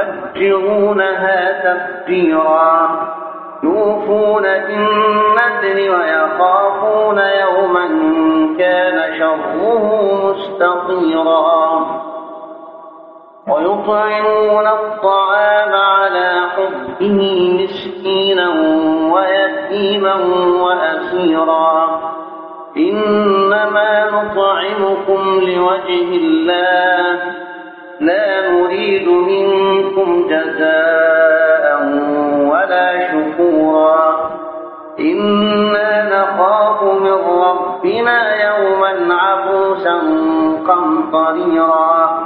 يفجرونها تفجيرا. يوفون بالنذر ويخافون يوما كان شره مستطيرا. ويطعمون الطعام على حبه مسكينا ويتيما وأسيرا. إنما نطعمكم لوجه الله. لا نريد منكم جزاء ولا شكورا. إنا نخاف من ربنا يوما عبوسا قمطريرا.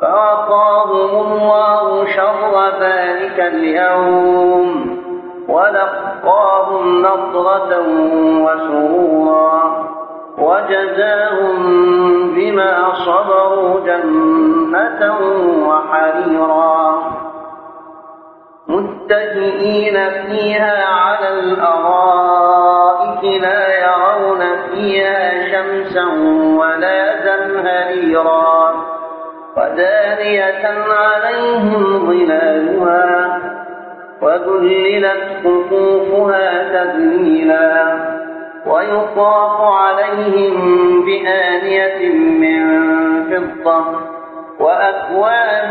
فوقاهم الله شر ذلك اليوم. ولقاهم نضرة وسرورا. وجزاهم بما صبروا جنة وحريرا. متكئين فيها على الأرائك لا يرون فيها شمسا ولا زمهريرا. ودانية عليهم ظلالها وذللت قطوفها تذليلا. ويطاف عليهم بآنية من فضة وأكواب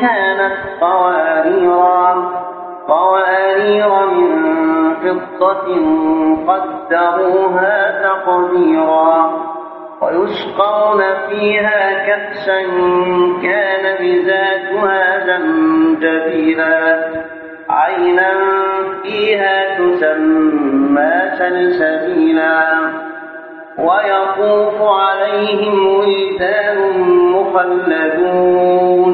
كانت قواريرا قوارير من فضة قدروها تقديرا ويسقون فيها كأسا كان مزاجها زنجبيلا عينا فيها تسمى سلسبيلا ويطوف عليهم ولدان مخلدون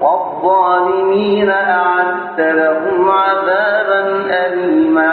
والظالمين أعدت لهم عذابا أليما.